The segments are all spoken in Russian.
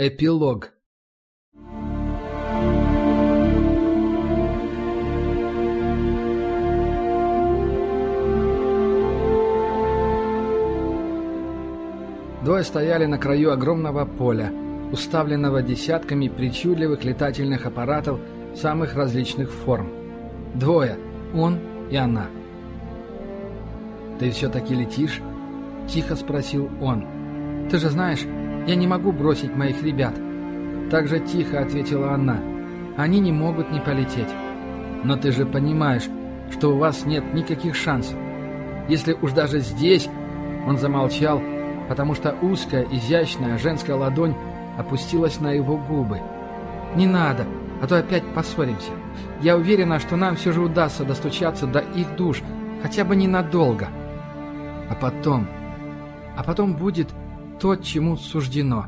Эпилог Двое стояли на краю огромного поля, уставленного десятками причудливых летательных аппаратов самых различных форм. Двое — он и она. «Ты все-таки летишь?» — тихо спросил он. «Ты же знаешь, я не могу бросить моих ребят». Так же тихо ответила она. «Они не могут не полететь. Но ты же понимаешь, что у вас нет никаких шансов. Если уж даже здесь...» Он замолчал, потому что узкая, изящная женская ладонь опустилась на его губы. «Не надо, а то опять поссоримся. Я уверена, что нам все же удастся достучаться до их душ, хотя бы ненадолго. А потом... А потом будет то, чему суждено».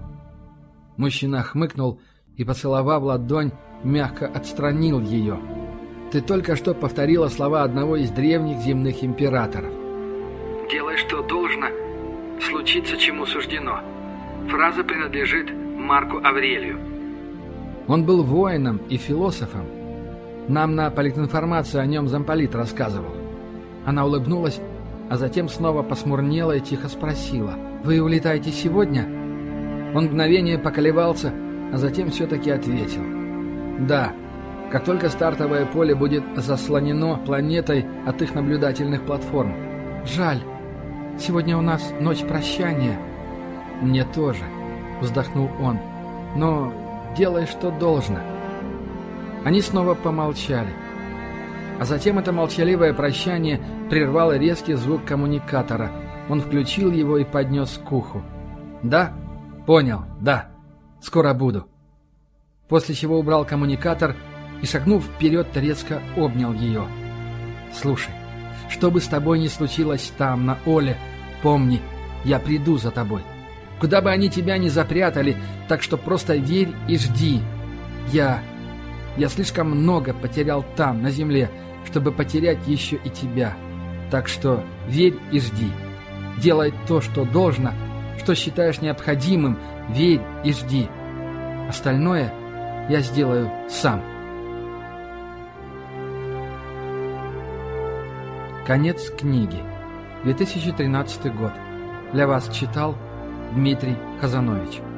Мужчина хмыкнул и, поцеловав ладонь, мягко отстранил ее. «Ты только что повторила слова одного из древних земных императоров. «Делай, что должно, случится, чему суждено». Фраза принадлежит Марку Аврелию. Он был воином и философом. Нам на политинформации о нем замполит рассказывал. Она улыбнулась, а затем снова посмурнела и тихо спросила. «Вы улетаете сегодня?» Он мгновение поколебался, а затем все-таки ответил. «Да, как только стартовое поле будет заслонено планетой от их наблюдательных платформ. Жаль, сегодня у нас ночь прощания». «Мне тоже», — вздохнул он. «Но делай, что должно». Они снова помолчали. А затем это молчаливое прощание прервало резкий звук коммуникатора. Он включил его и поднес к уху. «Да? Понял, да. Скоро буду». После чего убрал коммуникатор и, шагнув вперед, резко обнял ее. «Слушай, что бы с тобой ни случилось там, на Оле, помни, я приду за тобой. Куда бы они тебя ни запрятали, так что просто верь и жди. Я... Я слишком много потерял там, на земле, чтобы потерять еще и тебя. Так что верь и жди. Делай то, что должно, что считаешь необходимым, верь и жди. Остальное я сделаю сам. Конец книги. 2013 год. Для вас читал Дмитрий Казанович.